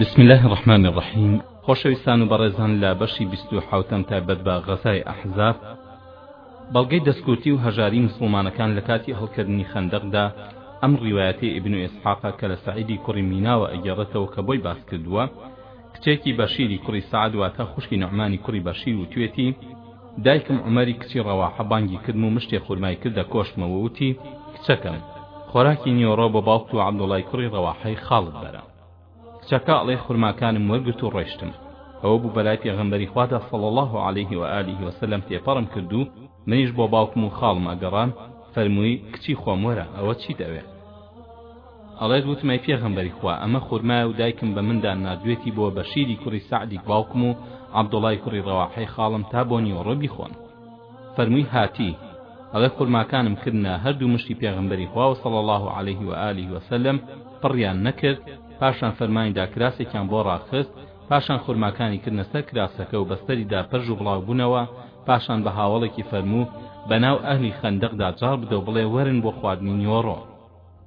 بسم الله الرحمن الرحیم خۆشەویستان و بەڕێزان لە بەشی بیست و حەوتەم تایبەت بە غەزای ئەحزاب بەڵگەی دەستکورتی و هەژاری مسلمانەکان لە کاتی هەڵکردنی خەندەقدا ئەم ڕیوایەتی ئیبن و ئیسحاقە کە لە سعیدی کوڕی میناوە ئەگەڕێتەوە کە بۆی باس کردووە کچێکی بەشیری کوڕی سعد واتە خوشکی نعمانی کوڕی بەشیر و توێتی دایکم عمەری کچی ڕەواحە بانگی کردم و مشتێ خورمای کردە کۆشمەوە وتی کچەکەم خۆراکی نیۆڕۆ بۆ باوکت و عەبدوڵای کوڕی ڕەواحەی خاڵت بەرە کچەکە ئەڵێ خورماکانم وەرگرت و ڕۆیشتم ئەوە بوو بەلای پێغەمبەری خوادا صلی الله علیه و آله وسلم تێپەڕم کرد و منیش بۆ باوکم و خاڵم ئەگەڕام فەرمووی کچی خۆم وەرە ئەوە چیت ئەوێ ئەڵێت وتم ئەی پێغەمبەری خوا ئەمە خورمایە و دایکم بە مندا ناردوێتی بۆ بەشیری کوڕی سەعدی باوکم و عەبدوڵای کوڕی ڕەواحەی خاڵم تا بۆ نیوەڕۆ بیخۆن فەرمووی هاتی ئەڵێ خورماکانم کردنە هەردوو مشتی پێغەمبەری خوا و صلی الله علیه و آله و سلم پڕیان نەکرد پاشان فەرمانی دا کراسێکیان بۆ ڕاخست پاشان خورماکانی کردنە سەر کراسەکە و بەستەری دا پەرژ و بڵاو بوونەوە پاشان بە هاوەڵێکی فەرموو بەناو ئەهلی خەندەقدا جاڕ بدە و بڵێ وەرن بۆ خواردنی نیوەڕۆ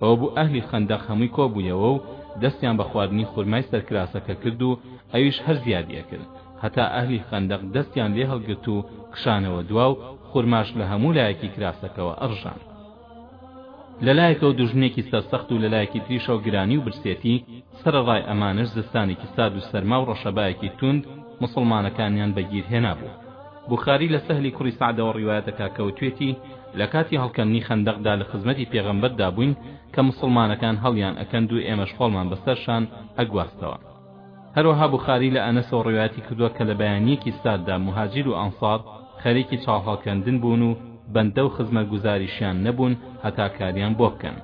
ئەوە بوو ئەهلی خەندەق هەمووی کۆبوویەوە و دەستیان بە خواردنی خورمای سەر کراسەکە کرد و ئەویش هەر زیادی ئەکرد هەتا ئەهلی خەندەق دەستیان لێ هەڵگرت و کشانەوە دوا و خورماش لە هەموو لایەکی کراسەکەوە ئەڕژاند لە لایەکەوە دوژمنێکی سەرسەخت و لە لایەکی تریشەوە گرانی و برسێتی سەرەڕای ئەمانەش زستانێکی سارد و سەرما و ڕەشەبایەکی توند موسڵمانەکانیان بەگیر هێنابوو. بوخاری لە سەهلی کوڕی سەعدەوە ڕیوایەت دەکا کەوتوێتی، لە کاتی هەڵکەندنی خەندەقدا لە خزمەتی پێغەمبەردا بووین کە موسڵمانەکان هەڵیان ئەکەند و ئێمەش خۆڵمان بەسەرشان ئەگواستەوە. هەروەها بوخاری لە ئەنەسەوە ڕیوایەتی کردووە کە لە بەیانییەکی سارددا موهاجیر و ئەنسار خەریکی چاڵ هەڵکەندن بوون و بەندە و خزمەتگوزاریشیان نەبوون هەتا کاریان بۆ بکەن.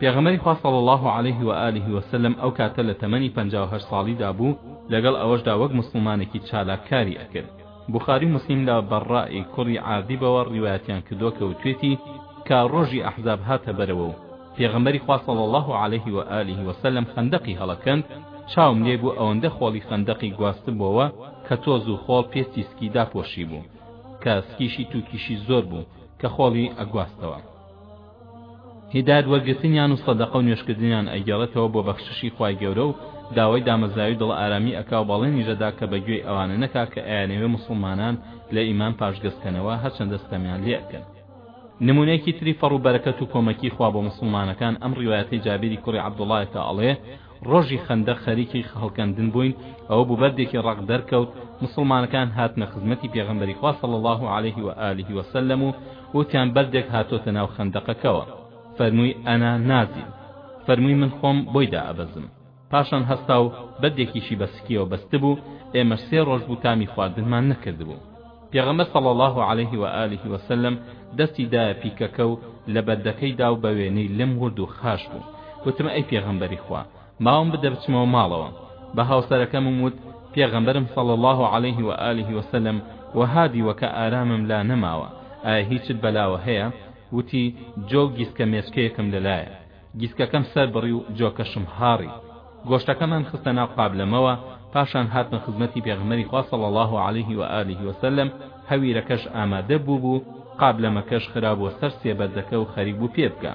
پێغەمبەری خوا صلی اللە علیه و آله و سلم ئەو کاتە لە تەمەنی پەنجا و هەشت ساڵیدا بوو لەگەڵ ئەوەشدا وەک موسڵمانێکی چالاک کاری ئەکرد بوخاری و موسلیم لە بەڕڕاء کوڕی عازیبەوە ڕیوایەتیان کردووە کە وتوێتی کە ڕۆژی ئەحزاب هاتە بەرەوە و پێغەمبەری خوا صلی اللە علیه و آله و سلم خەندەقی هەڵەکەند چاوم لێ بوو ئەوەندە خۆڵی خەندەقی گواستبووەوە کە تۆز و خۆڵ پێستی سکی داپۆشی بوو کە سکیشی تووکیشی زۆر بوو کە خۆڵی ئەگواستەوە هیدایەت وەرگرتنیان و سەدەقە و نوێژکردنیان ئەگێڕێتەوە بۆ بەخششی خوای گەورە و داوای دامەزراوی دڵ ئارامی ئەکا و بەڵێنیش ئەدا کە بە گوێی ئەوانە نەکا کە ئەیانەوێ موسڵمانان لە ئیمان پاشگەز کەنەوە هەرچەندە ستەمیان لێ ئەکەن نمونەیەکی تری فەڕ و بەرەکەت و کۆمەکی خوا بۆ موسڵمانەکان ئەم ڕیوایەتەی جابیری کوڕی عەبدوڵڵایە کە ئەڵێ ڕۆژی خەندەق خەریکی هەڵکەندن بووین ئەوە بوو بەردێکی ڕەق دەرکەوت موسڵمانەکان هاتنە خزمەتی پێغەمبەری خوا صلی اللە علیه و آله و سلم و وتیان بەردێک هاتۆتە ناو خەندەقەکەوە فەرمووی ئەنا نازی فەرمووی من خۆم بۆی دائەبەزم پاشان هەستا و بەردێکیشی بە سکیەوە بەستبوو ئێمەش سێ ڕۆژ بوو تامی خواردنمان نەکردبوو پێغەمبەر صلی الله علیه و آله و سلم دەستی دایە پیکەکە و لە بەردەکەیدا و بە وێنەی لم ورد و خاش بوو وتم ئەی پێغەمبەری خوا ماوم بدە بچمەوە ماڵەوە بە هاوسەرەکەمم وت پێغەمبەرم صلی اللە علیه و آله و سلم وەها دیوە کە ئارامم لا نەماوە ئایا هیچت بەلاوە هەیە وتی جۆ و گیسکە مێچکەیەکم لەلایە گیسکەکەم سەر بڕی و جۆکەشم هاڕی گۆشتەکەمان خستە ناو قابلەمەوە پاشان هاتمە خزمەتی پێغمەری خوا صلی الله عليه و آله وسلم هەویرەکەش ئامادە بوو بوو قابلەمەکەش خرابووە سەر سێبەردەکە و خەریک بوو پێ بکا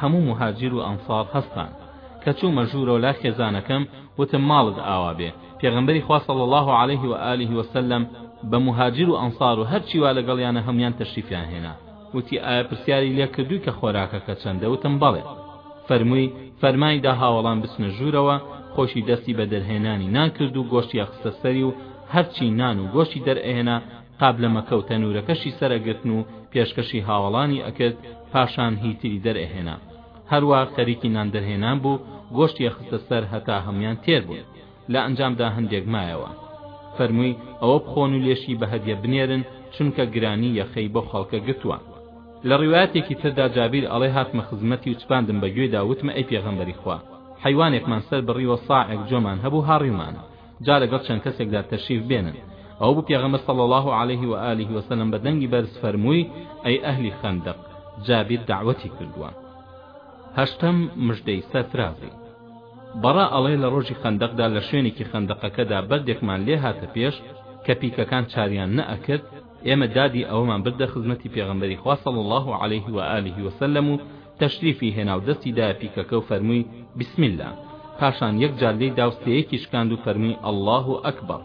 هەموو موهاجیر و ئەنسار هەستان کە چوومە ژوورەوە لای خێزانەکەم وتم ماڵت ئاوا بێ پێغەمبەری خوا صلی اللە علیه و آله و سلم بە موهاجیر و ئەنسار و هەرچی وا لەگەڵیانە هەموویان تەشریفیان هێنا وتی ئایا پرسیاری لێ کردووی کە خۆراکەکە چەندە وتم بەڵێ فەرمووی فەرمانی دا هاوەڵان بچنە ژوورەوە خۆشی دەستی بە دەرهێنانی نان کرد و گۆشتی ئەخستە سەری و هەرچی نان و گۆشتی دەرئەهێنا قابلەمەکە و تەنورەکەشی سەر ئەگرتن و پێشکەشی هاوەڵانی ئەکرد پاشان هی تری دەر ئەهێنا هەروا خەریکی نان دەرهێنان بوو گۆشتی ئەخستە سەر هەتا هەموان تێر بوون لە ئەنجامدا هەندێک مایەوە فەرمووی ئەوە بخۆن و لێشی بە هەدیە بنێرن چونکە گرانی یەخەی بەو خەڵکە گرتووە لە ڕیوایەتێکی تردا جابیر ئەڵێ هاتمە خزمەتی و چپاندم بە گوێیدا وتمە ئەی پێغەمبەری خوا حەیوانێکمان سەر بڕیوە ساعێک جۆمان هەبوو هاڕیومانە جا لەگەڵ چەند کەسێکدا تەشریف بێنن ئەوە بوو پێغەمبەر صلی اللە علیه و آله و سلم بە دەنگی بەرز فەرمووی ئەی ئەهلی خەندەق جابیر دعوەتی کردووە هەشتەم مژدەی سەرفرازی بەڕا ئەڵێ لە ڕۆژی خەندەقدا لە شوێنێکی خەندەقەکەدا بەردێکمان لێ هاتە پێش کە پیکەکان چاریان نەئەکرد ئێمە دادی ئەوەمان بردە خزمەتی پێغەمبەری خوا صلی اللە علیه و آله و سلم و تەشریفی هێنا و دەستی دایە پیکەکە و فەرمووی بسم اللە پاشان یەک جار لێی دا و سێیەکی شکاند و فەرمووی اللە اکبر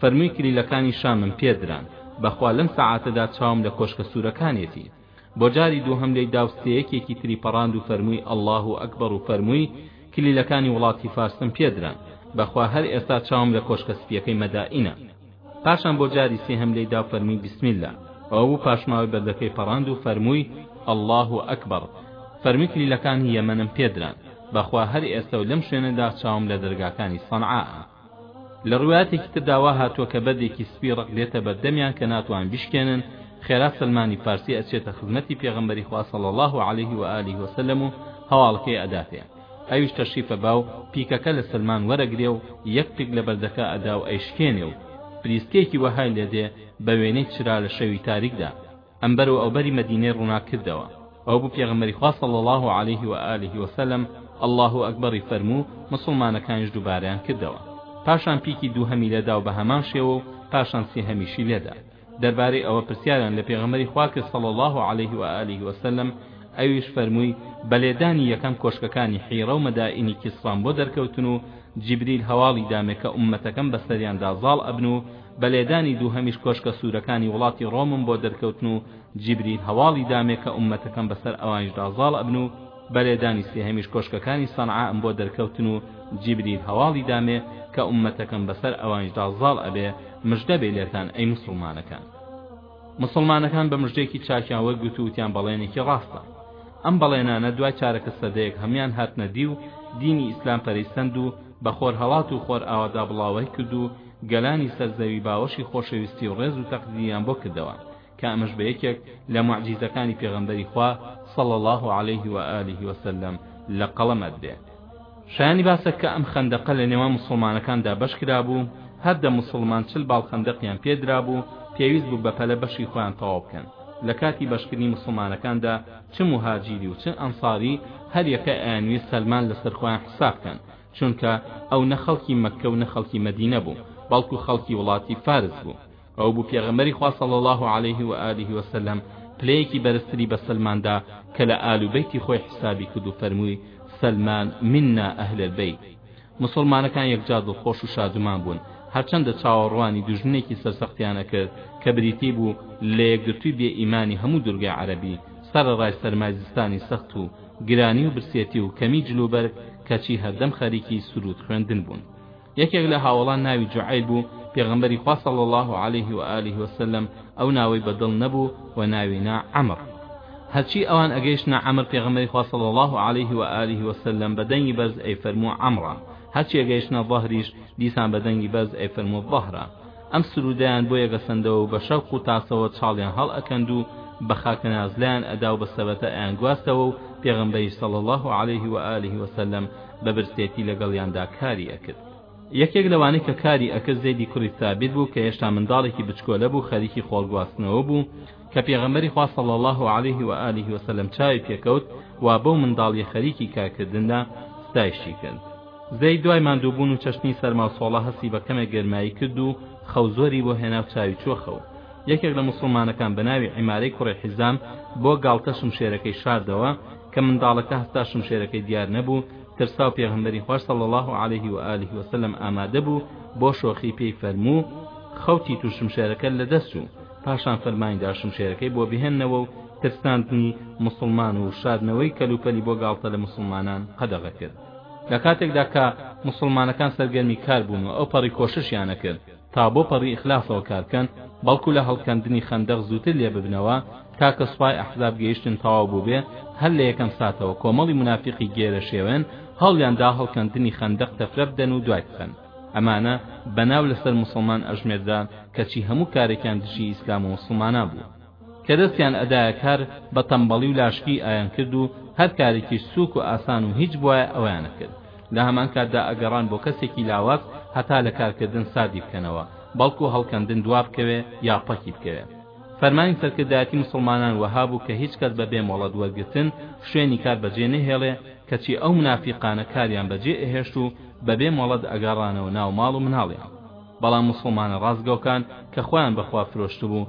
فەرمووی کلیلەکانی شامم پێ دران بەخوا لەم سەعاتەدا چاوم لە کۆشکە سوورەکانێتی بۆ جاری دووهەم لێی داو سێیەکێکی تری پەڕاند و فەرمووی اللە اکبر و فەرمووی کلیلەکانی وڵاتی فارسم پێ دران بەخوا هەر ئێستا چاوم لە کۆشکە سپیەکەی مەدائینە پاشان بۆ جاری سێهەم لێی داو فەرمووی بسم اللە ئەوە بوو پاشماوەی بەردەکەی پەڕاند و فەرمووی اللە اکبر فەرمووی کلیلەکانی یەمەنم پێ دران بەخوا هەر ئێستە و لەم شوێنەدا چاوم لە دەرگاکانی سەنعائە لە ڕوایەتێکی تردا وا هاتووە کە بەردێکی سپی ڕەق دێتە بەر دەمیان کە ناتوان بیشکێنن، خێرا سەلمانی فارسی ئەچێتە خزمەتی پێغەمبەری خوا صلی اللە علیه و آله و سلم و هەواڵەکەی ئەداتێ، ئەویش تەشریفە با و پیکەکە لە سەلمان وەرەگرێ و یەک پیک لە بەردەکە ئەدا و ئەیشکێنێ و بریسکەیەکی وەهای لێدێ بە وێنەی چرا لە شەوی تاریکدا. ئەم بەر و ئەوبەری مەدینەی ڕووناک کردەوە ئەو بوو پێغەمبەری خوا صلی اللە علیه و آله و سلم اللە اکبری فەرموو موسڵمانەکانیش دووبارەیان کردەوە پاشان پیکی دووهەمی لێداو بە هەمان شێوە و پاشان سێهەمیشی لێدا دەربارەی ئەوە پرسیاریان لە پێغەمبەری خوا کرد صلی اللە علیه و آله و سلم ئەویش فەرمووی بە لێدانی یەکەم کۆشکەکانی حیڕە و مەدائینی کیسڕام بۆ دەرکەوتن و جیبریل هەواڵی دامێ کە ئوممەتەکەم بەسەریاندا زاڵ ئەبن و بە لێدانی دووهەمیش کۆشکە سوورەکانی وڵاتی ڕۆمم بۆ دەرکەوتن و جیبریل هەواڵی دامێ کە ئوممەتەکەم بەسەر ئەوانیشدا زاڵ ئەبن و بە لێدانی سێهەمیش کۆشکەکانی سەنعائم بۆ دەرکەوتن و جیبریل هەواڵی دامێ کە ئوممەتەکەم بەسەر ئەوانیشدا زاڵ ئەبێ مژدە بێ لێتان ئەی موسڵمانەکان موسڵمانەکان بە مژدێکی چاکیان وەرگرت و وتیان بەڵێنێکی ڕاستە ئەم بەڵێنانە دوای چارەکە سەدەیەک هەموان هاتنە دی و دینی ئیسلام پەرەی سەند و بە خۆرهەڵات و خۆرئاوادا بڵاوەی کرد و گەلانی سەر زەوی باوەشی خۆشەویستی و ڕێز و تەقدیریان بۆ کردەوە کە ئەمەش بە یەکێک لە موعجیزەکانی پێغەمبەری خوا صلی اللە علیه و آله و سلم لە قەڵەم ئەدرێ شایانی باسە کە ئەم خەندەقە لە نێوان موسڵمانەکاندا بەش کرابوو هەر دە موسڵمان چل باڵ خەندەقیان پێ درابوو پێویست بوو بە پەلە بەشی خۆیان تەواو بکەن لە کاتی بەشکردنی موسڵمانەکاندا چ موهاجیری و چ ئەنساری هەر یەکە ئەیانویست سەلمان لەسەر خۆیان حساب بکەن چونکە ئەو نە خەڵکی مەککە و نە خەڵکی مەدینە بوو بەڵکو خەڵکی وڵاتی فارس بوو ئەو بوو پێغەمبەری خوا صلی الله علیه و آله و سلم پلەیەکی بەرزتری بە سەلماندا کە لە ئال و بەیتی خۆی حسابی کرد و فەرمووی سەلمان منا ئەهل البیت مسلمانەکان یەکجار دڵخۆش و شادومان بوون هەرچەندە چاوەڕوانی دوژمنێکی سەرسەختیان ئەکرد کە بریتی بوو لە یەکگرتووی بێ ئیمانی هەموو دورگەی عەرەبی سەرەڕای سەرمای زستانی سەخت و گرانی و برسێتی و کەمی جلوبەرگ کەچی هەردەم خەریکی سروود خوێندن بوون یەکێک لە هاوەڵان ناوی جوعەیل بوو پێغەمبەری خوا صلی اللە علیه و آله و سلم ئەو ناوەی بە دڵ نەبوو و ناوی نا عەمڕ هەرچی ئەوان ئەگەیشتنە عەمر پێغەمبەری خوا صلی اللە علیه و آله و سلم بە دەنگی بەرز ئەیفەرموو عەمڕە هەرچی ئەگەیشتنە ظەهریش دیسان بە دەنگی بەرز ئەیفەرموو ظەهرە ئەم سروودەیان بۆ یەگەسەندەوە و بە شەوق و تاسەوە چاڵیان هەڵ ئەکەند و بە خاکە نازلیان ئەدا و بە سەبەتە ئەیانگواستەوە و پێغەمبەریش صلی اللە علیه و آله و سلم بە برسێتی لەگەڵیاندا کاری ئەکرد. یەکێک لەوانەی کە کاری ئەکرد زەیدی کوڕی سابیت بوو کە هێشتا منداڵێکی بچکۆلە بوو خەریکی خۆڵ گواستنەوە بوو کە پێغەمبەری خوا صلی اللە علیه و آله و سلم چاوی پێکەوت و بەو منداڵیە خەریکی کارکردندا ستایشی کرد. زەی دوای ماندووبوون و چەشتنی سەرما و سۆڵە هەستی بە کەمێک گەرمایی کرد و خەو زۆری بۆ هێنا و چاوی چووە خەو یەکێک لە موسڵمانەکان بە ناوی عیمارەی کوڕی حیزام بۆ گاڵتە شمشێرەکەی شاردەوە کە منداڵەکە هەستا شمشێرەکەی دیار نەبوو ترسا و پێغەمبەری خوار صلی الله علیه و آله و سلم ئامادە بوو بۆ شۆخی پێی فەرموو خەوتیت و شمشێرەکە لە دەست چوو پاشان فەرمانی دا شمشێرەکەی بۆ بهێننەوە و ترساندنی موسڵمان و شاردنەوەی کەلوپەلی بۆ گاڵتە لە موسڵمانان قەدەغە کرد لە کاتێکدا کە موسڵمانەکان سەرگەرمی کار بوون و ئەو پەڕی کۆششیان ئەکرد تا بۆ پەڕی ئیخلاسەوە کار بکەن بەڵکو لە هەڵکەندنی خەندەق زووتر لێ ببنەوە تا کە سوپای ئەحزاب گەیشتن تەواو بووبێ هەر لە یەکەم ساتەوە کۆمەڵی مونافیقی گێرەشێوێن هەوڵیان دا هەڵکەندنی خەندەق تەفرە بدەن و دوای بخەن ئەمانە بەناو لەسەر موسڵمان ئەژمێردران کەچی هەموو کارێکیان دژی ئیسلام و موسڵمانان بوو کە دەستیان ئەدایە کار بە تەمبەڵی و لاشکی ئایان کرد و هەر کارێکیش سوک و ئاسان و هیچ بوایە ئەویان ئەکرد لە هەمان کاتدا ئەگەڕان بۆ کەسێکی لاواز هەتا لە کارکردن ساردی بکەنەوە بەڵکو هەڵکەندن دوا بکەوێ یا پەکی بکەوێ فەرمانی سەرکردایەتی موسڵمانان وەها بوو کە هیچ کەس بە بێ مۆڵەت وەرگرتن شوێنی کار بەجێ نەهێڵێ کەچی ئەو منافیقانە کاریان بەجێ ئەهێشت و بە بێ مۆڵەت ئەگەڕانەوە ناو ماڵ و مناڵیان بەڵام موسڵمانە ڕاستگۆکان کە خۆیان بەخوا فرۆشتبوو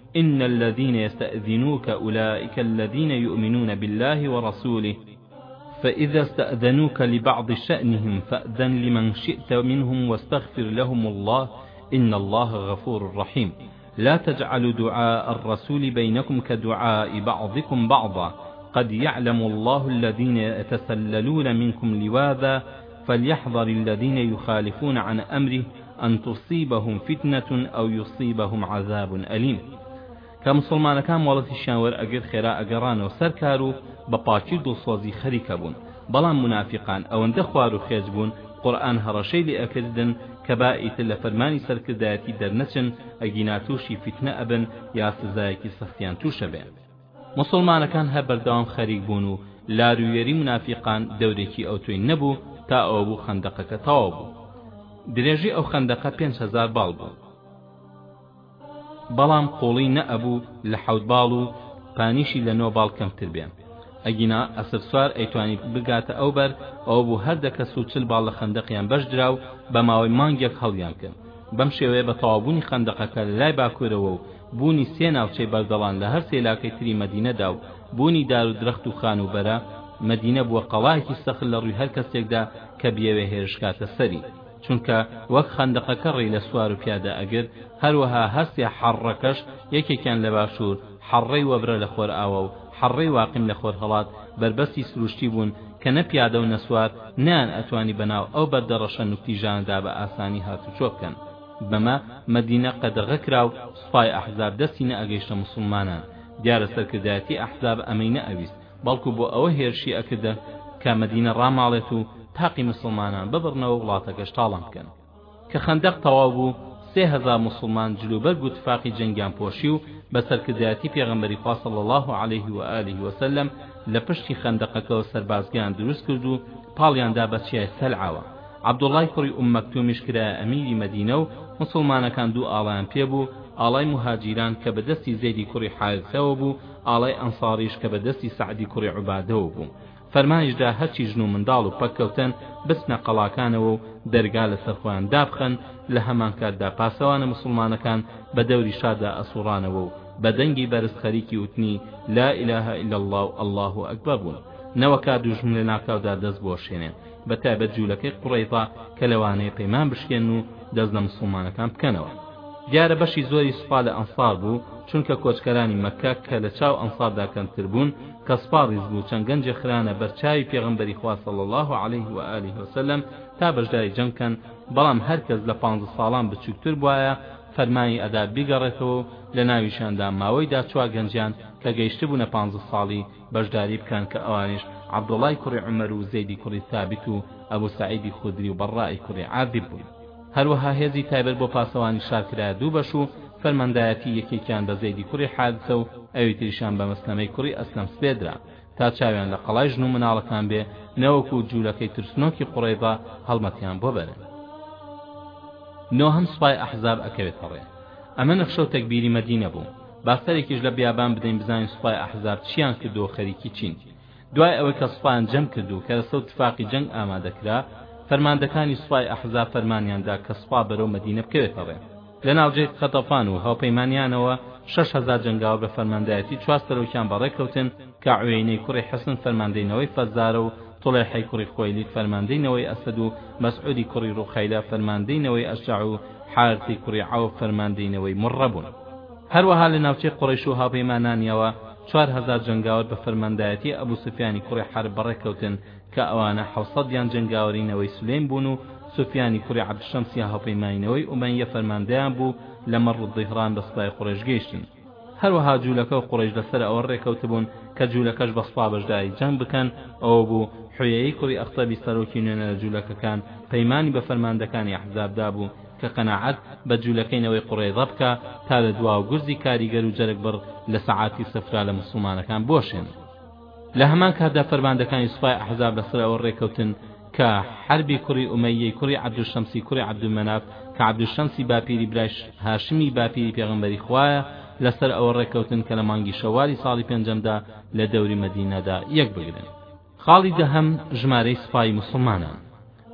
إن الذين يستأذنوك أولئك الذين يؤمنون بالله ورسوله فإذا استأذنوك لبعض شأنهم فأذن لمن شئت منهم واستغفر لهم الله إن الله غفور رحيم لا تجعلوا دعاء الرسول بينكم كدعاء بعضكم بعضا قد يعلم الله الذين يتسللون منكم لواذا فليحذر الذين يخالفون عن أمره ان تصیبهم فتنە او یصیبهم عذاب الیم کە موسڵمانەکان مۆڵەتیشیان وەرئەگرت خێرا ئەگەڕانەوە سەر کار و بە پاکی و دڵسۆزی خەریک ئەبوون بەڵام مونافیقان ئەوەندە خوار و خێچ بوون قورئان هەڕەشەی لێ ئەکردن کە با ئیتر لە فەرمانی سەرکردایەتی دەرنەچن ئەگینا تووشی فیتنە ئەبن یا سزایەکی سەختیان تووش ئەبێ موسوڵمانەکان هەر بەردەوام خەریک بوون و لارویێری مونافیقان دەورێکی ئەوتۆی نەبوو تا ئەوە بوو خەندەقەکە تەواو بوو درێژی ئەو خەندەقە پێنج هەزار باڵ بوو بەڵام قوڵی نەئەبوو لە حەوت باڵ و پانیشی لە نۆ باڵ کەمتر بێن ئەگینا ئەسب سوار ئەیتوانی بگاتە ئەو بەر ئەو بوو هەر دە کەس و چل باڵ لە خەندەقیان بەش درا و بە ماوەی مانگێک هەڵیان کرد بەم شێوەیە بە تەوابوونی خەندەقەکە لای باکوورەوە و بوونی سێ ناوچەی بەردەڵان لە هەر سێ لاکەی تری مەدینەدا و بوونی دار و درەخت و خانووبەرە، مەدینە بووە قەڵایەکی سەخت لە ڕووی هەر کەسێکدا کە بیەوێ هێرشکاتە سەری، چونکە وەک خەندەقەکە ڕێی لە سوار و پیادە ئەگرت، هەروەها هەر سێ حەڕڕەکەش یەکێکیان لە باشوور، حەڕڕەی وەبرە لە خۆرئاوا و حەڕڕەی واقیم لە خۆرهەڵات بەربەستی سرووشتی بوون کە نە پیادە و نە سوار نەیان ئەتوانی بەناو ئەو بەردە ڕەشە نوکتیژانەدا بە ئاسانی هاتوچۆ بکەن. بەمە مەدینە قەدەغە کرا و سوپای ئەحزاب دەستی نەئەگەیشتە موسڵمانان، دیارە سەرکردایەتی ئەحزاب ئەمەی نەئەویست، بەڵکو بۆ ئەوە هێرشی ئەکردن کە مەدینە ڕاماڵێت و تاقی موسڵمانان ببڕنەوە وڵاتەکەش تاڵان بکەن. کە خەندەق تەواو بوو، سێ هەزار موسڵمان جلوبەرگ و تفاقی جەنگیان پۆشی و بە سەرکردایەتی پێغەمبەری خوا صلی اللە علیه و آله و سلم لە پشتی خەندەقەکەوە سەربازگەیان دروست کرد و پاڵیان دا بە چیای سەلعەوە، عەبدوڵڵای کوڕی ئوم مەکتومیش کرایە ئەمیری مەدینە و موسڵمانەکان دوو ئاڵایان پێ بوو، ئاڵای موهاجیران کە بە دەستی زەیدی کوڕی حارثەوە بوو، ئاڵای ئەنساریش کە بە دەستی سەعدی کوڕی عوبادەوە بوو. فەرمانیش دا هەرچی ژن و منداڵ و پەککەوتەن بچنە قەڵاکانەوە و دەرگا لەسەر خۆیان دابخەن، لە هەمانکاتدا پاسەوانە موسڵمانەکان بە دەوری شاردا ئەسووڕانەوە و بە دەنگی بەرز خەریکی وتنی، لا الە الا اللە و اللە اکبر بوون، نەوەکا دوژمن لە ناکاودا دەست بوەشێنێ. بە تایبەت جوولەکەی قوڕەیزە کە لەوانەیە پەیمان بشکێنن و دەست لە موسڵمانەکان بکەنەوە دیارە بەشی زۆری سوپا لە ئەنسار بوو چونکە کۆچکەرانی مەککە کە لە چاو ئەنساردا کەمتر بوون کە سوپا ڕیز بوو چەند گەنجێ خرانە بەر چاوی پێغەمبەری خوا صلی الله علیه و آله و سلم تا بەشداری جەنگ کەن بەڵام هەر کەس لە پانزە ساڵان بچووکتر بوایە فەرمانی ئەدا بیگەڕێتەوە و لە ناویشیاندا ماوەی دا چوار گەنجیان کە گەیشتبوونە پانزە ساڵی بەشداری بکەن کە ئەوانیش عەبدوڵای کوڕی عومەر و زەیدی کوڕی سابت و ئەبو سەعیدی خودری و بەڕڕاء ی کوڕی عازب بوون هەروەها هێزی تایبەت بۆ پاسەوانی شار کرایە دوو بەش و فەرماندایەتی یەکێکیان بە زەیدی کوڕی حارسە و ئەوی تریشیان بە مەسلەمەی کوڕی ئەسلەم سپێدرا تا چاویان لە قەڵای ژن و مناڵەکان بێ نەوەکو جوولەکەی ترسنۆکی قوڕەیضە هەڵمەتیان بۆ بەرن نۆهەم سوپای ئەحزاب ئەکەوێتە ڕێ ئەمە نەخشە و تەگبیری مەدینە بوو با سەرێکیش لە بیابان بدەین بزانین سوپای ئەحزاب چیان کردووە خەریکی چین دوای ئەوەی کە سوپایان جەم کرد و کەرەستە و تفاقی جەنگ ئامادە کرا فەرماندەکانی سوپای ئەحزاب فەرمانیان دا کە سوپا بەرەو مەدینە بکەوێتە ڕێ لە ناوجەی قەتەفان و هاوپەیمانیانەوە شەش هەزار جەنگاوەر بە فەرماندایەتی چوار سەرۆکیان بەڕێکەوتن کە عوێینەی کوڕی حسن فەرماندەی نەوەی فەزارە و طلیحەی کوڕی خوەیلید فەرماندەی نەوەی ئەسەد و مەسعودی کوڕی ڕوقەیلە فەرماندەی نەوەی ئەشجەع و حارثی کوڕی عەوف فەرماندەی نەوەی مڕڕە بوون. هەروەها لە ناوچەی قوڕەیش و هاوپەیمانانییەوە چوار هەزار جەنگاوەر بە فەرماندایەتی ئەبو سوفیانی کوڕی حەرب بەڕێ کەوتن کە ئەوانە حەوت سەدیان جەنگاوەری نەوەی سولەیم بوون و سوفیانی کوڕی عەبدشەمسی هاوپەیمانی نەوەی ئومەییە فەرماندەیان بوو لە مەڕ الظهران بە سوپای قوڕەیش گەیشتن. هەروەها جولەکە و قوڕەیش لەسەر ئەوە ڕێکەوتبوون کە جولەکەش بە سوپا بەشداری جەنگ بکەن ئەوە بوو حویەی کوڕی ئەختەبی سەرۆکی نوێنەرە جولەکەکان پەیمانی بە فەرماندەکانی ئەحزاب دابوو کە قەناعەت بە جولەکەی نەوەی قوڕەیضە بکا تا لە دواوە گورزی کاریگەر و جەرگبڕ لە سەعاتی سەفرا لە موسڵمانەکان بوەشێنن لە هەمان کاتدا فەرماندەکانی سوپای ئەحزاب لەسەر ئەوە ڕێکەوتن کە حەربی کوڕی ئومەییەی کوڕی عەبدولشەمسی کوڕی عەبدولمەناف کە عەبدولشەمسی باپیری برای هاشمی باپیری پێغەمبەری خوایە لەسەر ئەوە ڕێکەوتن کە لە مانگی شەوالی ساڵی پێنجەمدا لە دەوری مەدینەدا یەکبگرن. خاڵی دەهەم، ژمارەی سوپای موسڵمانان.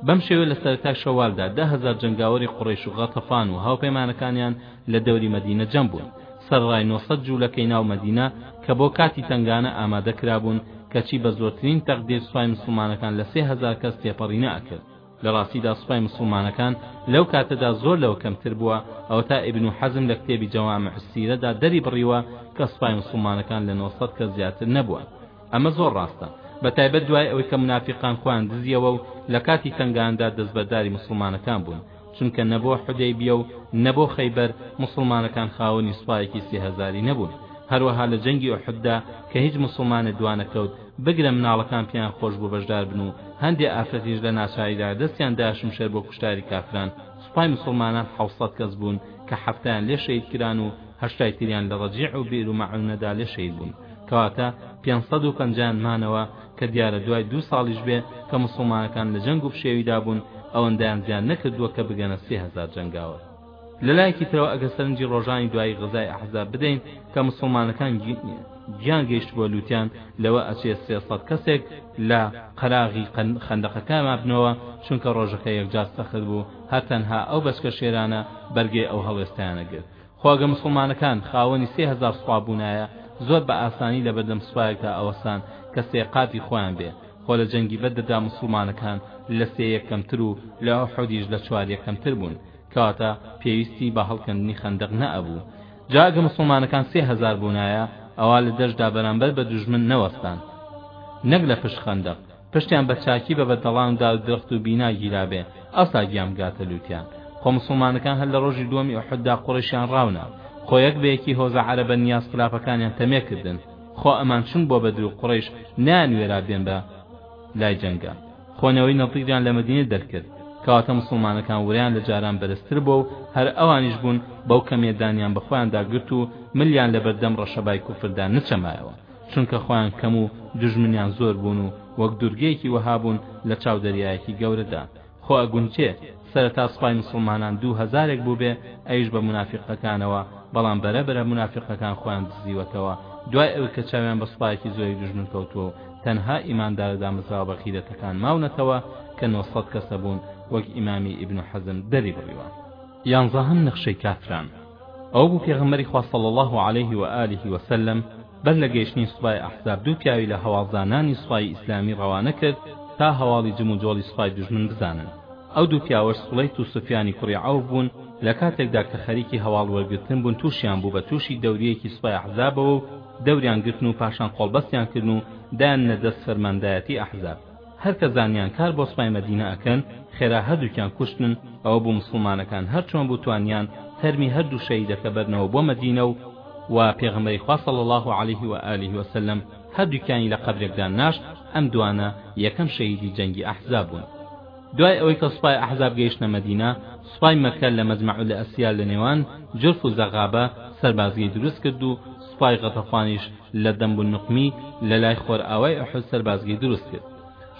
بەم شێوەیە لە سەرەتای شەوالدا دە هەزار جەنگاوەری قوڕەیش و غەتەفان و هاوپەیمانەکانیان لە دەوری مەدینە جەم بوون سەرەڕای نۆ سەد جوولەکەی ناو مەدینە کە بۆ کاتی تەنگانە ئامادە کرابوون کەچی بە زۆرترین تەقدیر سوپای مسوڵمانەکان لە سێ هەزار کەس تێپەڕینە ئەکرد لە ڕاستیدا سوپای مسوڵمانەکان لەو کاتەدا زۆر لەوە کەمتر بووە ئەوەتا ئیبن و حەزم لە کتێبی جەوامع السیرەدا دەری بڕیوە کە سوپای مسوڵمانەکان لە نۆ سەد کەس زیاتر نەبووە ئەمە زۆر ڕاستە بەتایبەت دوای ئەوەی کە منافیقان خۆیان دزیەوە و لە کاتی تەنگاندا دەستبەرداری موسڵمانەکان بوون چونکە نە بۆ حودەیبیە و نە بۆ خەیبەر موسڵمانەکان خاوەنی سوپایەکی سێ هەزاری نەبوون هەروەها لە جەنگی ئوحددا کە هیچ موسڵمانێ دوانەکەوت بگرە مناڵەکان پێیان خۆش بوو بەشدار بن و هەندێ ئافرەتیش لە ناچاریدا دەستیان دا شمشێر بۆ کوشتاری کافران سوپای مسلمانان حەوسەد کەس بوون کە حەفتایان لێ شەید کران و هەشتای تریان لە ڕەجیع و بئر و مەعونەدا لێ شەید بوون کەواتە پێنج سەد و پەنجایان مانەوە کە دیارە دوای دوو ساڵیش بێ کە موسڵمانەکان لە جەنگ و پشێویدا بوون ئەوەندەیان زیاد نەکردووە کە بگەنە سێ هەزار جەنگاوەر لە لایەکی ترەوە ئەگەر سەرنجی ڕۆژانی دوایی غەزای ئەحزاب بدەین کە موسڵمانەکان گیان گەیشت بۆ لوتیان لەوە ئەچێ سێ سەد کەسێک لە قەراغی خەندەقەکە مابنەوە چونکە ڕۆژەکە یەکجار سەخت بوو هەر تەنها ئەو بەچکە شێرانە بەرگەی ئەو هەڵوێستیانە گرت خۆ ئەگەر موسڵمانەکان خاوەنی سێ هەزار سوپا بوونایە زۆر بە ئاسانی لە بەردەم سوپایەکدا ئەوەستان کە سێ قاتی خۆیان بێ خۆ لە جەنگی بەدردا موسڵمانەکان لە سێ یەک کەمتر و لە ئوحودیش لە چوار یەک کەمتر بوون کەواتە پێویستی بە هەڵکەندنی خەندەق نەئەبوو جا ئەگەر موسڵمانەکان سێ هەزار بوونایە ئەوا لە دەشدا بەرامبەر بە دوژمن نەوەستان نەک لە پشت خەندەق پشتیان بە چاکی بە بەردەڵان و دار و درەخت و بینا گیرابێ ئەسا گیان بگاتە لووتیان خۆ موسڵمانەکان هەر لە ڕۆژی دووەمی ئوحوددا قوڕیشیان ڕاونا خۆ یەک بە یەکی هۆزە عەرەبە نیاز خراپەکانیان تەمێ کردن خۆ ئەمان چون بۆ بەدر و قوڕیش نایانوێرا بێن بە لای جەنگا خۆ نەوەی نەضیریان لە مەدینە دەرکرد کەواتە مسلمانەکان وریان لە جاران بەرزتر بووە و هەر ئەوانیش بوون بەو کەمیەدانیان بە خۆیاندا گرت و ملیان لە بەردەم ڕەشەبای کوفردا نەچەمایەوە چونکە خۆیان کەم و دوژمنیان زۆر بوون و وەک دوورگەیەکی وەها بوون لە چاو دەریایەکی گەورەدا، خۆ ئەگونچێ سەرەتا سوپای مسوڵمانان دوو هەزارێک بووبێ ئەویش بە مونافیقەکانەوە، بەڵام بەرەبەرە مونافیقەکان خۆیان دزیوەتەوە دوای ئەوی کە چاویان بە سوپایەکی زۆری دوژمن کەوتووە و تەنها ئیماندارە دامەزراوە بە غیرەتەکان ماونەتەوە کە نۆ سەد کەسە بوون وەک ئیمامی ئیبن حەزم دەریبڕیوە. یانزەهەم نەخشەی کافران ئەوە بوو پێغەمبەری خوا صلی اللە علیه و آله و سلم بەر لە گەیشتنی سوپای ئەحزاب دوو پیاوی لە هەواڵدانانی سوپای ئیسلامی ڕەوانە کرد تا هەواڵی جموجۆڵی سوپای دوژمن بزانن ئەو دوو پیاوەش سڵەیت و سوفیانی کوڕی عەوف بوون لە کاتێکدا کە خەریکی هەواڵ وەرگرتن بوون تووشیان بوو بە تووشی دەوریەکی سوپای ئەحزابەوە و دەوریان گرتن و پاشان قۆڵبەستیان کردن و دایان نە دەست فەرماندایەتی ئەحزاب هەر کە زانیان کار بۆ سوپای مەدینە ئەکەن خێرا هەردووکیان کوشتنن ئەوە بوو موسڵمانەکان هەر چۆن بوو توانیان تەرمی هەردوو شەهیدەکە بەرنەوە بۆ مەدینە و و پێغەمبەری خوا صلی اللە علیه و آله و سلم هەردووکیانی لە قەبرێکدا ناشت ئەم دوانە یەکەم شەهیدی جەنگی احزاب بوون دوای ئەوەی کە سوپای احزاب گەیشتنە مەدینە سوپای مەکە لە مەجمەع الاسیار لە نێوان جرف و زەغابە سەربازگەی دروست کرد و سوپای غەتەفانیش لە دەمب و نوقمی لە لای خۆرئاوای ئوحود سەربازگەی دروست کرد.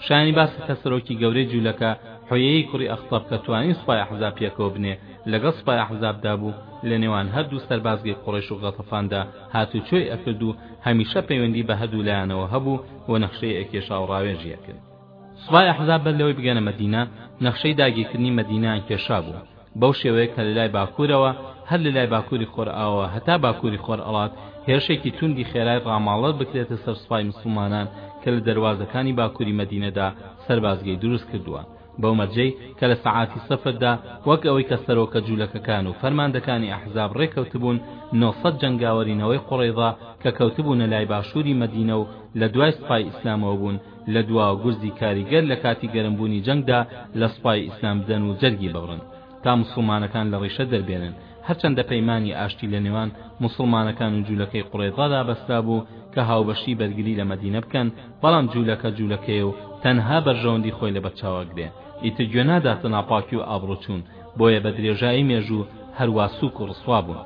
شایانی باسە کە سەرۆکی گەورەی جوولەکە، حویەیی کوڕی ئەخطەب کە توانی سوپای ئەحزاب پێکەوە بنێ، لەگەڵ سوپای ئەحزابدا بوو، لە نێوان هەر دوو سەربازگەی قوڕەیش و غەتەفاندا هاتووچۆی ئەکرد و هەمیشە پەیوەندی بە هەردوو لایانەوە هەبوو و نەخشەی ئەکێشا و ڕاوێژی ئەکرد. سوپای ئەحزاب بەر لەوەی بگەنە مەدینە نەخشەی داگیرکردنی مەدینەیان کێشابوو بەو شێوەیە کە لە لای باکوورەوە هەر لە لای باکووری خۆرئاوا هەتا باکووری خۆرئەڵات هێرشێکی توندی خێرای ڕاماڵەر بکرێتە سەر سوپای مسوڵمانان کە لە دەروازەکانی باکووری مەدینەدا سەربازگەی دروست کردووە بەو مەرجەی کە لە سەعاتی سەفردا وەک ئەوەی کە سەرۆکە جوولەکەکان و فەرماندەکانی ئەحزاب ڕێکەوتبوون نۆ سەد جەنگاوەری نەوەی قوڕەیضە کە کەوتبوونە لای باشووری مەدینە و لە دوای سوپای ئیسلامەوە بوون لە دوا گورزی کاریگەر لە کاتی گەرمبوونی جەنگدا لە سوپای ئیسلام بدەن و جەرگی ببڕن تا موسڵمانەکان لە ڕیشە دەربێنن هەرچەندە پەیمانی ئاشتی لە نێوان موسڵمانەکان و جوولەکەی قوڕەیزادا بەسترابوو کە هاوبەشی بەرگری لە مەدینە بکەن بەڵام جوولەکە جوولەکەیە و تەنها بەرژەوەندی خۆی لە بەرچاو ئەگرێ ئیتر گوێ ناداتە ناپاکی و ئابڕوچوون بۆیە بە درێژایی مێژوو هەروا سووک و ڕسوا بوون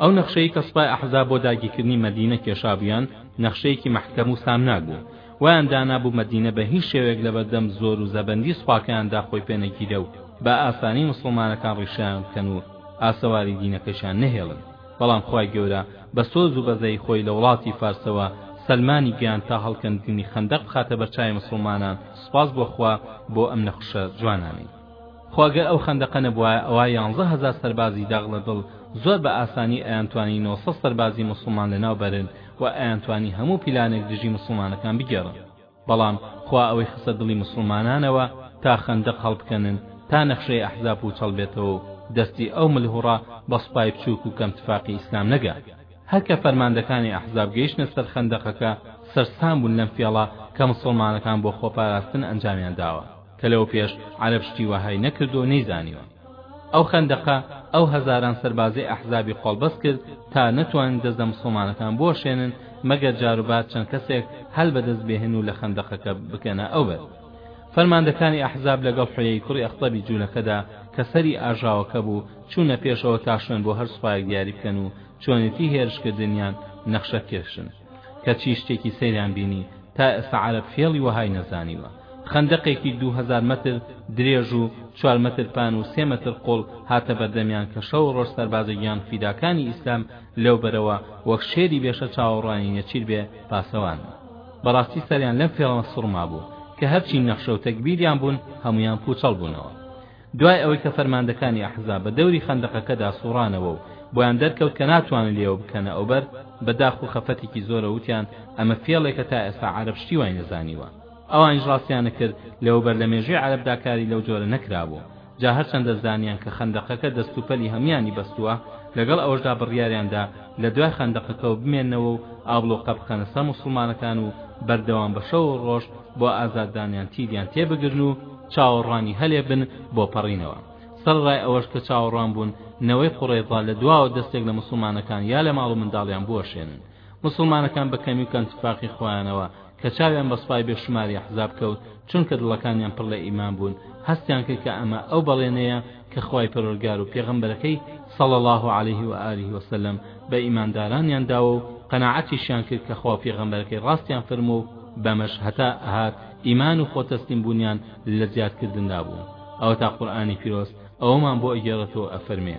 ئەو نەخشەی کە سوپای ئەحزاب بۆ داگیرکردنی مەدینە کێشابوویان نەخشەیەکی مەحکەم و سامناک بوو وایان دانابوو مەدینە بە هیچ شێوەیەک لەبەردەم زۆر و زەبەندی سوپاکەیاندا خۆی پێ نەگیرێ و بە ئاسانی موسڵمانەکان ڕیشەیان بکەن و ئاسەواری دینەکەشیان نەهێڵن بەڵام خوای گەورە بە سۆز و بەزەی خۆی لە وڵاتی فارسەوە سەلمانی گەیاند تا هەڵکەندنی خەندەق بخاتە بەرچاوی موسڵمانان سوپاس بۆ خوا بۆ ئەم نەخشە جوانانەی خۆ ئەگەر ئەو خەندەقە نەبوایە ئەوا یانزە هەزار سەربازی داغ لە دڵ زۆر بە ئاسانی ئەیانتوانی نۆ سەد سەربازی موسڵمان لەناو بەرن و ئەیانتوانی هەموو پیلانێک دژی موسڵمانەکان بگێڕن بەڵام خوا ئەوەی خستە دڵی موسڵمانانەوە تا خەندەق هەڵبکەنن تا نەخشەی ئەحزاب پوچەڵ بێتەوە و دەستی ئەو ملهوڕە بە سوپای بچووک و کەم تفاقی ئیسلام نەگا هەر کە فەرماندەکانی ئەحزاب گەیشتنە سەر خەندەقەکە سەرسام بوون لەم فێڵە کە موسڵمانەکان بۆ خۆپاراستن ئەنجامیان داوە. کە لەوە پێش عەرەب شتی وەهای نەکردووە و نەیزانیوە. ئەو خەندەقە ئەو هەزاران سەربازەی ئەحزابی قۆڵبەست کرد تا نەتوانن دەست لە موسڵمانەکان بوەشێنن مەگەر جاروبار چەند کەسێک هەل بەدەست بێهن و لە خەندەقەکە بکەنە ئەوبەر. فەرماندەکانی ئەحزاب لەگەڵ حویەی کوڕی ئەخطەبی جولەکەدا کە سەری ئاژاوەکە بوو چوونە پێشەوە تا شوێن بۆ هەر سوپایەک دیاری بکەن و چۆنێتی هێرشکردنیان نەخشە کێشن. کەچی شتێکی سەیریان بینی تا ئێستا عەرەب فێڵی وەهای نەزانیوە خەندەقێکی دوو هەزار مەتر درێژ و چوار مەتر پان و سێ مەتر قوڵ هاتە بەردەمیان کە شەو و ڕۆژ سەربازە گیان فیداکانی ئیسلام لەوبەرەوە وەک شێری بێشە چاوەڕوانی نێچیر بێ پاسەوان بەڕاستی سەریان لەم فێڵە سوڕمابوو کە هەرچی نەخشە و تەگبیریان بوون هەموویان پووچەڵ بوونەوە. دوای ئەوەی کە فەرماندەکانی ئەحزاب بە دەوری خەندەقەکەدا سوڕانەوە و بۆیان دەرکەوت کە ناتوانن لێوە بکەنە ئەوبەر بە داخ و خەفەتێکی زۆرە وتیان ئەمە فێڵێکە تا ئێستا عەرەب شتی وای نەزانیوە ئەوانیش ڕاستیانە کرد لەوبەر لە مێژووی عەرەبدا کاری لەو جۆرە نەکرابوو جا هەرچەندە زانیان کە خەندەقەکە دەستوپەلی هەمویانی بەستووە لەگەڵ ئەوەشدا بڕیاریاندا لە دوای خەندەقەکەوە بمێنەوە و ئابڵۆقە بخەنە سەر موسڵمانەکان و بەردەوام بە شەو و ڕۆژ بۆ ئازاردانیان تیریان تێبگرن و چاوەڕوانی هەلێ بن بۆ پەڕینەوە سەرەڕای ئەوەش کە چاوەڕوان بوون نەوەی قوڕەیزە لە دواوە دەستێک لە موسڵمانەکان یا لە ماڵ و منداڵیان بوەشێنن موسڵمانەکان بە کەمی و کەمتفاقی خۆیانەوە کە چاویان بە سوپای بێ شوماری ئەحزاب کەوت چونکە دڵەکانیان پڕ لە ئیمان بوون هەستیان کرد کە ئەمە ئەو بەڵێنەیە کە خوای پەروەرگار و پێغەمبەرەکەی صلی اللە علیه و آله وسلم بە ئیماندارانیان داوە و قەناعەتیشیان کرد کە خوا و پێغەمبەرەکەی ڕاستیان فەرمووە و بەمەش هەتا ئەهات ئیمان و خۆ تەسلیم بوونیان لە زیادکردندا بوو ئەوەتا قورئانی پیرۆز ئەوەمان بۆ ئەگێڕێتەوە ئەفەرمێ